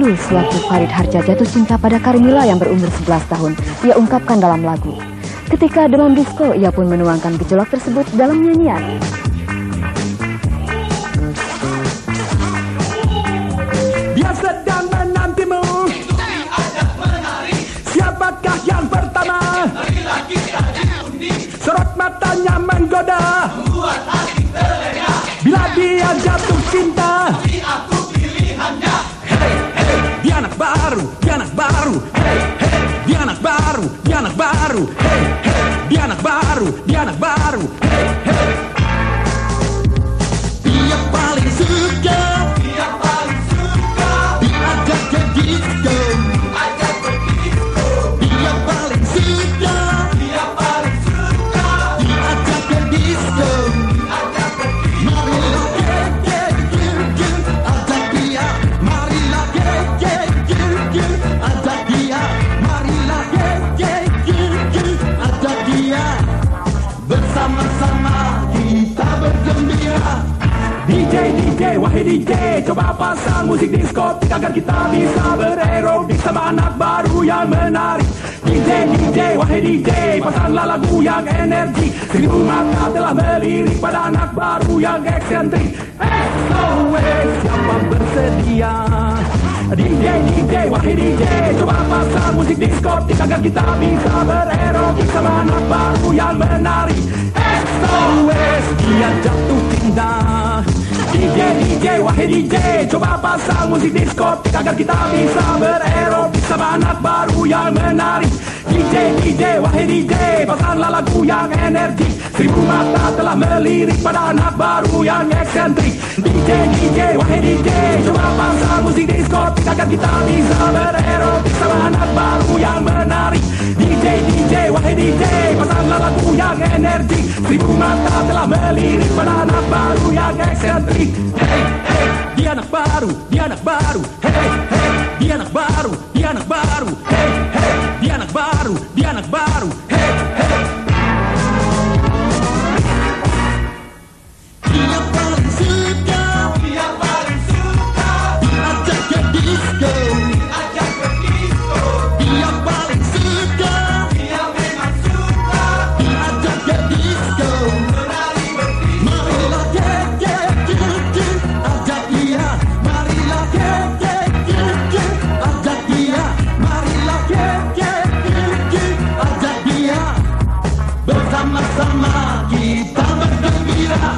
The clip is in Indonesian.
sewaktu Farid Harja jatuh cinta pada Karimila yang berumur 11 tahun, ia ungkapkan dalam lagu. Ketika dalam disco, ia pun menuangkan gejolak tersebut dalam nyanyian. Anak wahai DJ Coba pasang musik diskotik Agar kita bisa bererobik Sama anak baru yang menarik. DJ, DJ, wahai DJ Pasanglah lagu yang energi. Seribu mata telah melirik Pada anak baru yang eksentrik. SOS, siapa bersedia? DJ, DJ, wahai DJ Coba pasang musik diskotik Agar kita bisa bererobik Sama anak baru yang menarik. SOS, dia jatuh cinta DJ, DJ, wahai DJ Coba pasang musik diskotik Agar kita bisa bererobik Sama anak baru yang menarik DJ, DJ, wahai DJ Pasanglah lagu yang energi. Seribu mata telah melirik Pada anak baru yang eksentrik. DJ, DJ, wahai DJ Coba pasang musik diskotik Agar kita bisa bererobik Sama anak baru yang menarik Lagu yang energi. Seribu mata telah melirik Pada anak baru yang eksentrik. Hey, hey, dia anak baru, dia anak baru. Baru, baru Hey, hey, dia anak baru, dia anak baru Kita bergembira